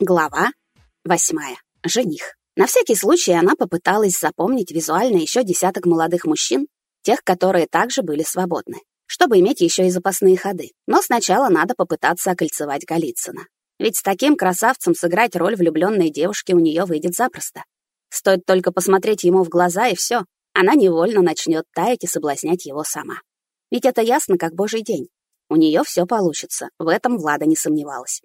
Глава восьмая. Жених. На всякий случай она попыталась запомнить визуально еще десяток молодых мужчин, тех, которые также были свободны, чтобы иметь еще и запасные ходы. Но сначала надо попытаться окольцевать Голицына. Ведь с таким красавцем сыграть роль влюбленной девушки у нее выйдет запросто. Стоит только посмотреть ему в глаза, и все, она невольно начнет таять и соблазнять его сама. Ведь это ясно, как божий день. У нее все получится, в этом Влада не сомневалась.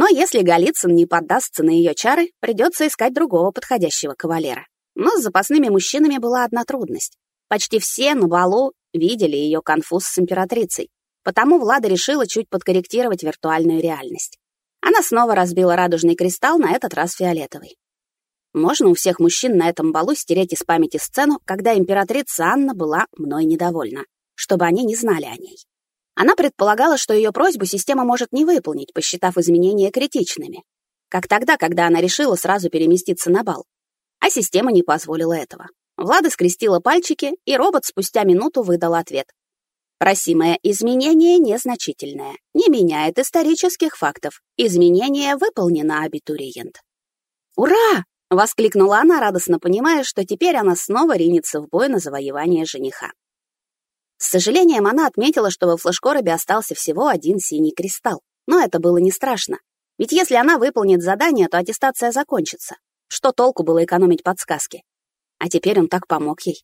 Но если Голицын не поддастся на ее чары, придется искать другого подходящего кавалера. Но с запасными мужчинами была одна трудность. Почти все на балу видели ее конфуз с императрицей, потому Влада решила чуть подкорректировать виртуальную реальность. Она снова разбила радужный кристалл, на этот раз фиолетовый. Можно у всех мужчин на этом балу стереть из памяти сцену, когда императрица Анна была мной недовольна, чтобы они не знали о ней. Она предполагала, что ее просьбу система может не выполнить, посчитав изменения критичными. Как тогда, когда она решила сразу переместиться на бал. А система не позволила этого. Влада скрестила пальчики, и робот спустя минуту выдал ответ. Просимое изменение незначительное, не меняет исторических фактов. Изменение выполнено, абитуриент. «Ура!» — воскликнула она, радостно понимая, что теперь она снова ринется в бой на завоевание жениха. С сожалением она отметила, что во флешкоробе остался всего один синий кристалл. Но это было не страшно. Ведь если она выполнит задание, то аттестация закончится. Что толку было экономить подсказки? А теперь он так помог ей.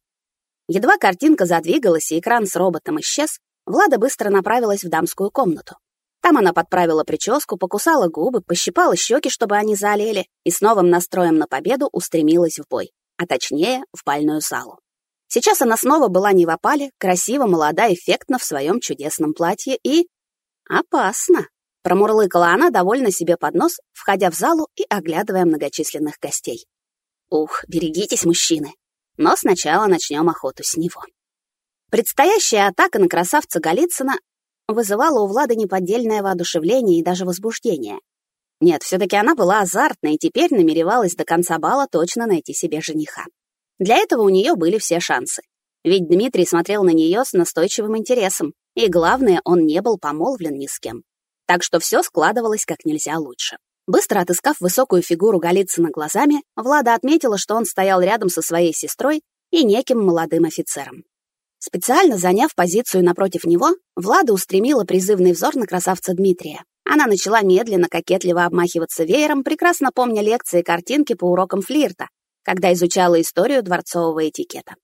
Едва картинка задвигалась и экран с роботом исчез, Влада быстро направилась в дамскую комнату. Там она подправила прическу, покусала губы, пощипала щеки, чтобы они залили, и с новым настроем на победу устремилась в бой, а точнее, в бальную залу. Сейчас она снова была не в опале, красиво, молода, эффектна в своем чудесном платье и... Опасно. Промурлыкала она довольно себе под нос, входя в залу и оглядывая многочисленных гостей. Ух, берегитесь, мужчины. Но сначала начнем охоту с него. Предстоящая атака на красавца Голицына вызывала у Влады неподдельное воодушевление и даже возбуждение. Нет, все-таки она была азартной и теперь намеревалась до конца бала точно найти себе жениха. Для этого у нее были все шансы. Ведь Дмитрий смотрел на нее с настойчивым интересом, и главное, он не был помолвлен ни с кем. Так что все складывалось как нельзя лучше. Быстро отыскав высокую фигуру Голицына глазами, Влада отметила, что он стоял рядом со своей сестрой и неким молодым офицером. Специально заняв позицию напротив него, Влада устремила призывный взор на красавца Дмитрия. Она начала медленно, кокетливо обмахиваться веером, прекрасно помня лекции и картинки по урокам флирта, когда изучала историю дворцового этикета.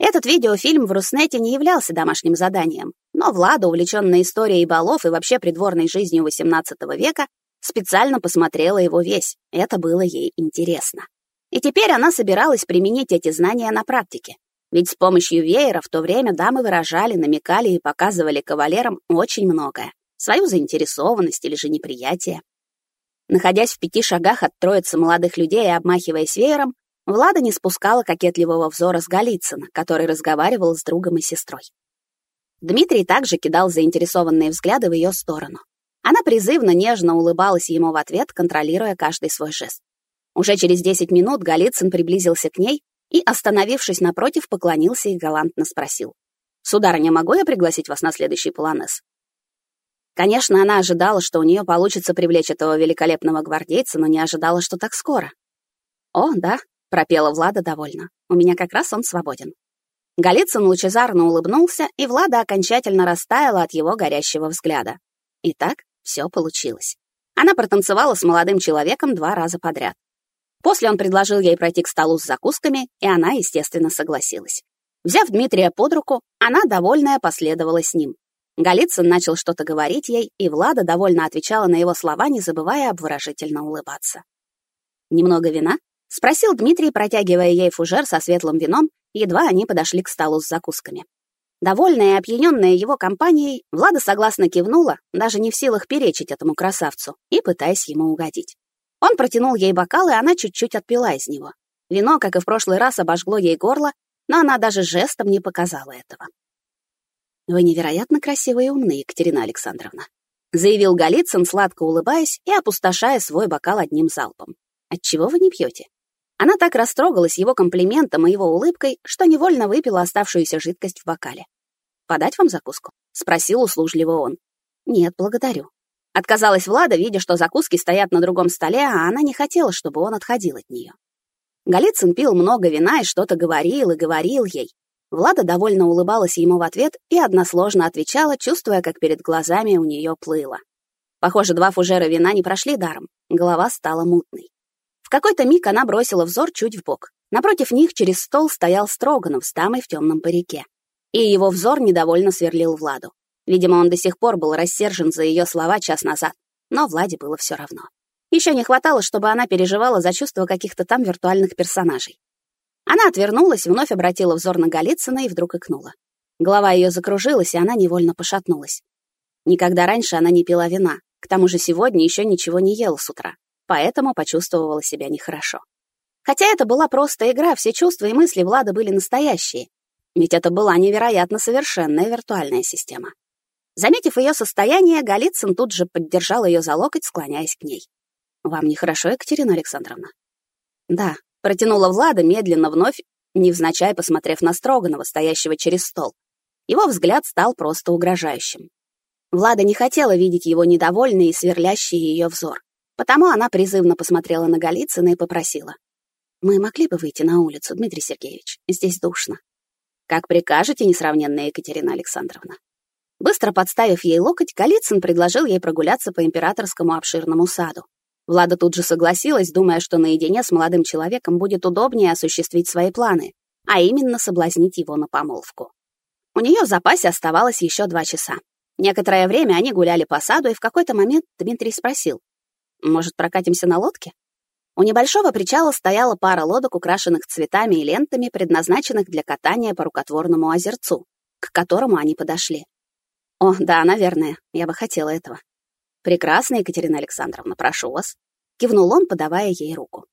Этот видеофильм в Руснете не являлся домашним заданием, но Влада, увлеченная историей балов и вообще придворной жизнью XVIII века, специально посмотрела его весь. Это было ей интересно. И теперь она собиралась применить эти знания на практике. Ведь с помощью веера в то время дамы выражали, намекали и показывали кавалерам очень многое. Свою заинтересованность или же неприятие. Находясь в пяти шагах от троицы молодых людей и обмахиваясь веером, Влада не спускала кокетливого взора с Голицына, который разговаривал с другом и сестрой. Дмитрий также кидал заинтересованные взгляды в ее сторону. Она призывно, нежно улыбалась ему в ответ, контролируя каждый свой жест. Уже через 10 минут Голицын приблизился к ней и, остановившись напротив, поклонился и галантно спросил. «Сударыня, могу я пригласить вас на следующий полонез?» Конечно, она ожидала, что у нее получится привлечь этого великолепного гвардейца, но не ожидала, что так скоро. «О, да, пропела Влада довольно. У меня как раз он свободен. Голицын лучезарно улыбнулся, и Влада окончательно растаяла от его горящего взгляда. И так все получилось. Она протанцевала с молодым человеком два раза подряд. После он предложил ей пройти к столу с закусками, и она, естественно, согласилась. Взяв Дмитрия под руку, она, довольная, последовала с ним. Голицын начал что-то говорить ей, и Влада довольно отвечала на его слова, не забывая обворожительно улыбаться. «Немного вина?» — спросил Дмитрий, протягивая ей фужер со светлым вином, едва они подошли к столу с закусками. Довольная и опьяненная его компанией, Влада согласно кивнула, даже не в силах перечить этому красавцу, и пытаясь ему угодить. Он протянул ей бокал, и она чуть-чуть отпила из него. Вино, как и в прошлый раз, обожгло ей горло, но она даже жестом не показала этого. «Вы невероятно красивая и умная, Екатерина Александровна», заявил Голицын, сладко улыбаясь и опустошая свой бокал одним залпом. «Отчего вы не пьете? Она так растрогалась его комплиментом и его улыбкой, что невольно выпила оставшуюся жидкость в бокале. «Подать вам закуску?» — спросил услужливо он. «Нет, благодарю». Отказалась Влада, видя, что закуски стоят на другом столе, а она не хотела, чтобы он отходил от нее. Голицын пил много вина и что-то говорил и говорил ей. Влада довольно улыбалась ему в ответ и односложно отвечала, чувствуя, как перед глазами у нее плыло. Похоже, два фужера вина не прошли даром. Голова стала мутной. Какой-то миг она бросила взор чуть вбок. Напротив них через стол стоял Строганов с дамой в темном парике. И его взор недовольно сверлил Владу. Видимо, он до сих пор был рассержен за ее слова час назад, но Владе было все равно. Еще не хватало, чтобы она переживала за чувства каких-то там виртуальных персонажей. Она отвернулась, вновь обратила взор на Голицына и вдруг икнула. Голова ее закружилась, и она невольно пошатнулась. Никогда раньше она не пила вина, к тому же сегодня еще ничего не ела с утра, поэтому почувствовала себя нехорошо. Хотя это была просто игра, все чувства и мысли Влада были настоящие, ведь это была невероятно совершенная виртуальная система. Заметив ее состояние, Голицын тут же поддержал ее за локоть, склоняясь к ней. «Вам нехорошо, Екатерина Александровна?» «Да», — протянула Влада, медленно вновь, невзначай посмотрев на Строганова, стоящего через стол. Его взгляд стал просто угрожающим. Влада не хотела видеть его недовольный и сверлящий ее взор. Потому она призывно посмотрела на Голицына и попросила. «Мы могли бы выйти на улицу, Дмитрий Сергеевич? Здесь душно». «Как прикажете, несравненная Екатерина Александровна». Быстро подставив ей локоть, Голицын предложил ей прогуляться по императорскому обширному саду. Влада тут же согласилась, думая, что наедине с молодым человеком будет удобнее осуществить свои планы, а именно соблазнить его на помолвку. У нее в запасе оставалось еще два часа. Некоторое время они гуляли по саду, и в какой-то момент Дмитрий спросил, «Может, прокатимся на лодке?» У небольшого причала стояла пара лодок, украшенных цветами и лентами, предназначенных для катания по рукотворному озерцу, к которому они подошли. О, да, наверное, я бы хотела этого. Прекрасно, Екатерина Александровна, прошу вас. Кивнул он, подавая ей руку.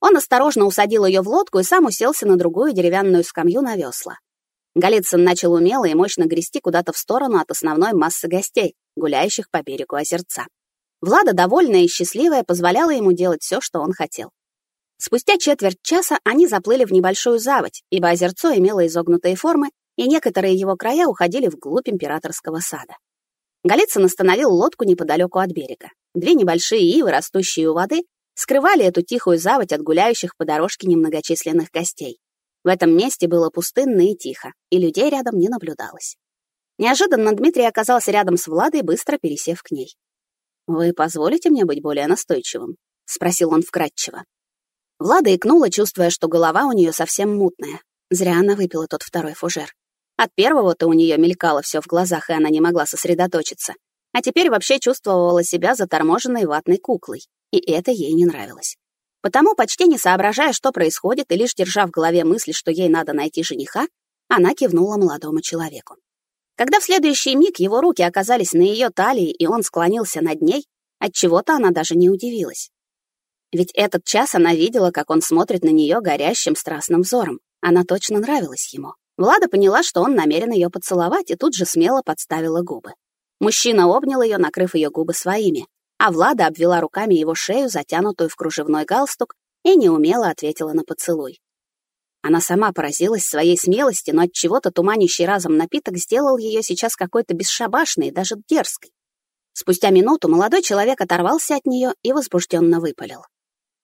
Он осторожно усадил ее в лодку и сам уселся на другую деревянную скамью на весла. Голицын начал умело и мощно грести куда-то в сторону от основной массы гостей, гуляющих по берегу озерца. Влада, довольная и счастливая, позволяла ему делать все, что он хотел. Спустя четверть часа они заплыли в небольшую заводь, ибо озерцо имело изогнутые формы и некоторые его края уходили вглубь императорского сада. Голицын остановил лодку неподалеку от берега. Две небольшие ивы, растущие у воды, скрывали эту тихую заводь от гуляющих по дорожке немногочисленных гостей. В этом месте было пустынно и тихо, и людей рядом не наблюдалось. Неожиданно Дмитрий оказался рядом с Владой, быстро пересев к ней. «Вы позволите мне быть более настойчивым?» — спросил он вкратчиво. Влада икнула, чувствуя, что голова у нее совсем мутная. Зря она выпила тот второй фужер. От первого-то у нее мелькало все в глазах, и она не могла сосредоточиться. А теперь вообще чувствовала себя заторможенной ватной куклой, и это ей не нравилось. Потому, почти не соображая, что происходит, и лишь держа в голове мысль, что ей надо найти жениха, она кивнула молодому человеку. Когда в следующий миг его руки оказались на ее талии, и он склонился над ней, от чего то она даже не удивилась. Ведь этот час она видела, как он смотрит на нее горящим страстным взором. Она точно нравилась ему. Влада поняла, что он намерен ее поцеловать, и тут же смело подставила губы. Мужчина обнял ее, накрыв ее губы своими, а Влада обвела руками его шею, затянутую в кружевной галстук, и неумело ответила на поцелуй. Она сама поразилась своей смелости, но от чего-то туманящий разом напиток сделал ее сейчас какой-то бесшабашной, даже дерзкой. Спустя минуту молодой человек оторвался от нее и возбужденно выпалил.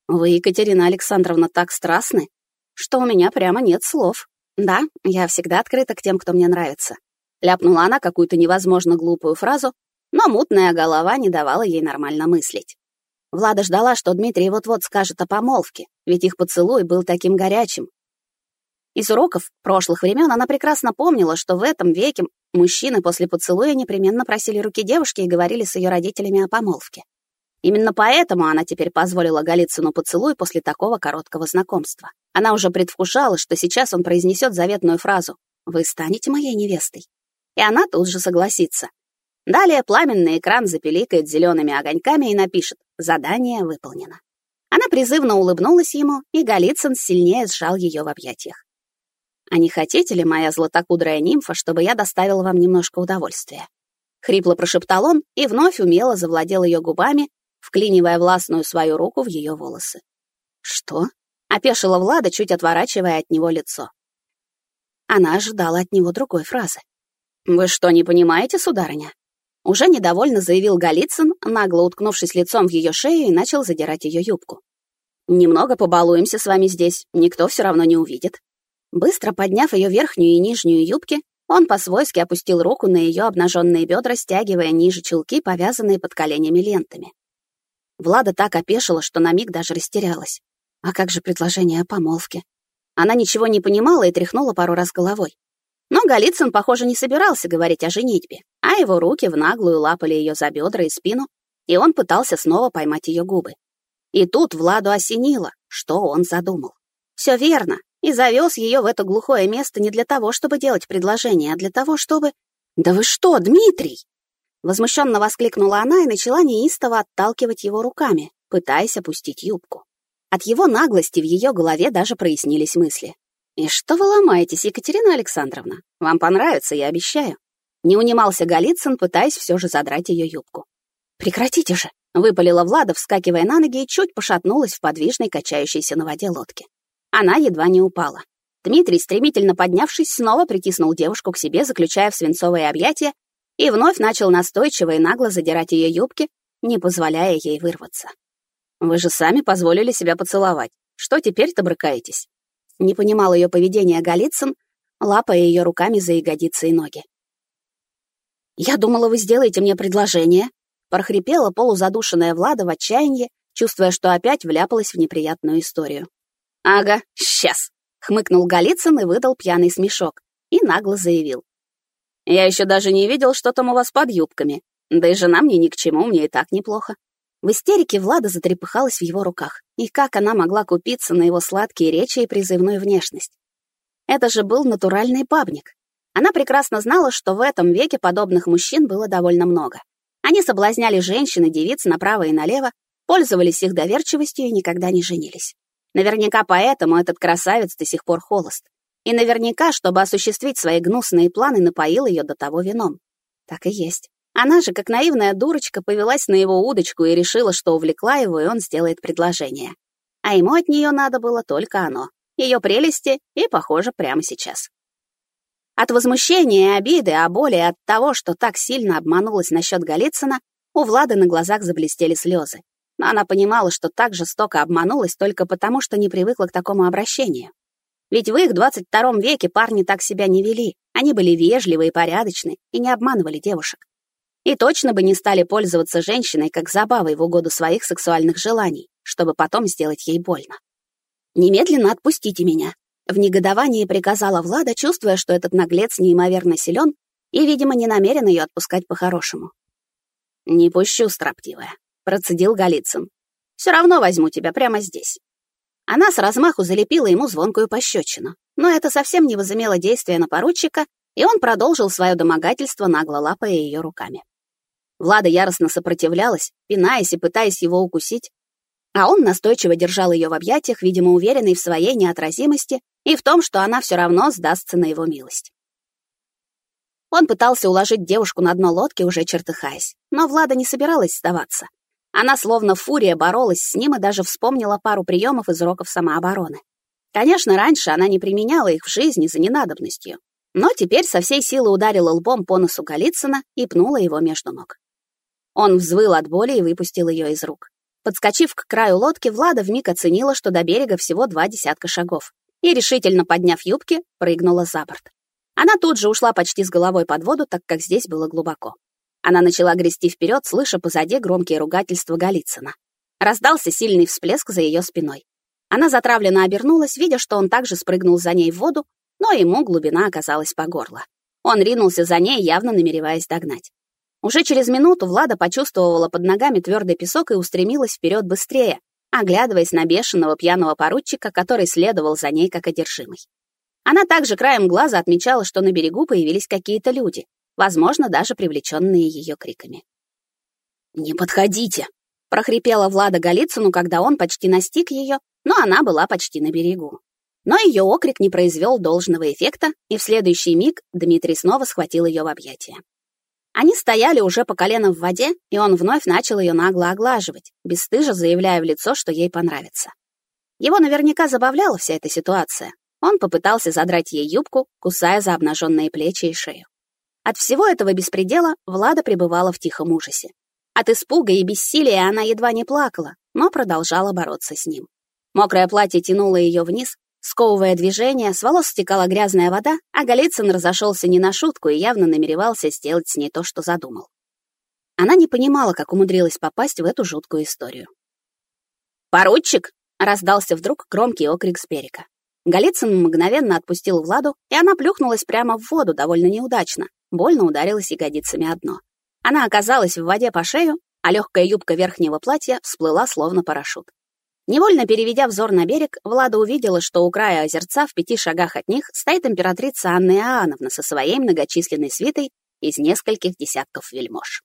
«Вы, Екатерина Александровна, так страстны, что у меня прямо нет слов». «Да, я всегда открыта к тем, кто мне нравится». Ляпнула она какую-то невозможно глупую фразу, но мутная голова не давала ей нормально мыслить. Влада ждала, что Дмитрий вот-вот скажет о помолвке, ведь их поцелуй был таким горячим. Из уроков прошлых времен она прекрасно помнила, что в этом веке мужчины после поцелуя непременно просили руки девушки и говорили с ее родителями о помолвке. Именно поэтому она теперь позволила Голицыну поцелуй после такого короткого знакомства. Она уже предвкушала, что сейчас он произнесет заветную фразу «Вы станете моей невестой». И она тут же согласится. Далее пламенный экран запеликает зелеными огоньками и напишет «Задание выполнено». Она призывно улыбнулась ему, и Голицын сильнее сжал ее в объятиях. «А не хотите ли, моя златокудрая нимфа, чтобы я доставила вам немножко удовольствия?» Хрипло прошептал он и вновь умело завладел ее губами, вклинивая властную свою руку в ее волосы. «Что?» — опешила Влада, чуть отворачивая от него лицо. Она ожидала от него другой фразы. «Вы что, не понимаете, сударыня?» Уже недовольно заявил Голицын, нагло уткнувшись лицом в ее шею и начал задирать ее юбку. «Немного побалуемся с вами здесь, никто все равно не увидит». Быстро подняв ее верхнюю и нижнюю юбки, он по-свойски опустил руку на ее обнаженные бедра, стягивая ниже чулки, повязанные под коленями лентами. Влада так опешила, что на миг даже растерялась. А как же предложение о помолвке? Она ничего не понимала и тряхнула пару раз головой. Но Голицын, похоже, не собирался говорить о женитьбе, а его руки в наглую лапали ее за бедра и спину, и он пытался снова поймать ее губы. И тут Владу осенило, что он задумал. Все верно, и завез ее в это глухое место не для того, чтобы делать предложение, а для того, чтобы... «Да вы что, Дмитрий?» Возмущенно воскликнула она и начала неистово отталкивать его руками, пытаясь опустить юбку. От его наглости в ее голове даже прояснились мысли. «И что вы ломаетесь, Екатерина Александровна? Вам понравится, я обещаю». Не унимался Голицын, пытаясь все же задрать ее юбку. «Прекратите же!» — выпалила Влада, вскакивая на ноги и чуть пошатнулась в подвижной, качающейся на воде лодке. Она едва не упала. Дмитрий, стремительно поднявшись, снова притиснул девушку к себе, заключая в свинцовые объятия, и вновь начал настойчиво и нагло задирать ее юбки, не позволяя ей вырваться. «Вы же сами позволили себя поцеловать. Что теперь-то брыкаетесь?» Не понимал ее поведения Голицын, лапая ее руками за ягодицы и ноги. «Я думала, вы сделаете мне предложение», — прохрипела полузадушенная Влада в отчаянии, чувствуя, что опять вляпалась в неприятную историю. «Ага, сейчас», — хмыкнул Голицын и выдал пьяный смешок, и нагло заявил. «Я еще даже не видел, что там у вас под юбками. Да и жена мне ни к чему, мне и так неплохо. В истерике Влада затрепыхалась в его руках. И как она могла купиться на его сладкие речи и призывную внешность? Это же был натуральный бабник. Она прекрасно знала, что в этом веке подобных мужчин было довольно много. Они соблазняли женщин и девиц направо и налево, пользовались их доверчивостью и никогда не женились. Наверняка поэтому этот красавец до сих пор холост. И наверняка, чтобы осуществить свои гнусные планы, напоил ее до того вином. Так и есть. Она же, как наивная дурочка, повелась на его удочку и решила, что увлекла его, и он сделает предложение. А ему от нее надо было только оно. Ее прелести и, похоже, прямо сейчас. От возмущения и обиды, а более от того, что так сильно обманулась насчет Голицына, у Влады на глазах заблестели слезы. Но она понимала, что так жестоко обманулась только потому, что не привыкла к такому обращению. Ведь в их 22 веке парни так себя не вели. Они были вежливы и порядочны и не обманывали девушек. И точно бы не стали пользоваться женщиной как забавой в угоду своих сексуальных желаний, чтобы потом сделать ей больно. «Немедленно отпустите меня», — в негодовании приказала Влада, чувствуя, что этот наглец неимоверно силен и, видимо, не намерен ее отпускать по-хорошему. «Не пущу, строптивая», — процедил Голицын. «Все равно возьму тебя прямо здесь». Она с размаху залепила ему звонкую пощечину, но это совсем не возымело действия на поручика, и он продолжил свое домогательство, нагло лапая ее руками. Влада яростно сопротивлялась, пинаясь и пытаясь его укусить, а он настойчиво держал ее в объятиях, видимо, уверенный в своей неотразимости и в том, что она все равно сдастся на его милость. Он пытался уложить девушку на дно лодки, уже чертыхаясь, но Влада не собиралась сдаваться. Она словно фурия боролась с ним и даже вспомнила пару приемов из уроков самообороны. Конечно, раньше она не применяла их в жизни за ненадобностью, но теперь со всей силы ударила лбом по носу Голицына и пнула его между ног. Он взвыл от боли и выпустил ее из рук. Подскочив к краю лодки, Влада вмиг оценила, что до берега всего два десятка шагов, и, решительно подняв юбки, прыгнула за борт. Она тут же ушла почти с головой под воду, так как здесь было глубоко. Она начала грести вперед, слыша позади громкие ругательства Голицына. Раздался сильный всплеск за ее спиной. Она затравленно обернулась, видя, что он также спрыгнул за ней в воду, но ему глубина оказалась по горло. Он ринулся за ней, явно намереваясь догнать. Уже через минуту Влада почувствовала под ногами твердый песок и устремилась вперед быстрее, оглядываясь на бешеного пьяного поручика, который следовал за ней как одержимый. Она также краем глаза отмечала, что на берегу появились какие-то люди, возможно, даже привлеченные ее криками. «Не подходите!» — прохрипела Влада Голицыну, когда он почти настиг ее, но она была почти на берегу. Но ее окрик не произвел должного эффекта, и в следующий миг Дмитрий снова схватил ее в объятия. Они стояли уже по колено в воде, и он вновь начал ее нагло оглаживать, бесстыжо заявляя в лицо, что ей понравится. Его наверняка забавляла вся эта ситуация. Он попытался задрать ей юбку, кусая за обнаженные плечи и шею. От всего этого беспредела Влада пребывала в тихом ужасе. От испуга и бессилия она едва не плакала, но продолжала бороться с ним. Мокрое платье тянуло ее вниз, сковывая движение, с волос стекала грязная вода, а Голицын разошелся не на шутку и явно намеревался сделать с ней то, что задумал. Она не понимала, как умудрилась попасть в эту жуткую историю. «Поручик!» — раздался вдруг громкий окрик с берега. Голицын мгновенно отпустил Владу, и она плюхнулась прямо в воду довольно неудачно, больно ударилась ягодицами о дно. Она оказалась в воде по шею, а легкая юбка верхнего платья всплыла словно парашют. Невольно переведя взор на берег, Влада увидела, что у края озерца в пяти шагах от них стоит императрица Анна Иоанновна со своей многочисленной свитой из нескольких десятков вельмож.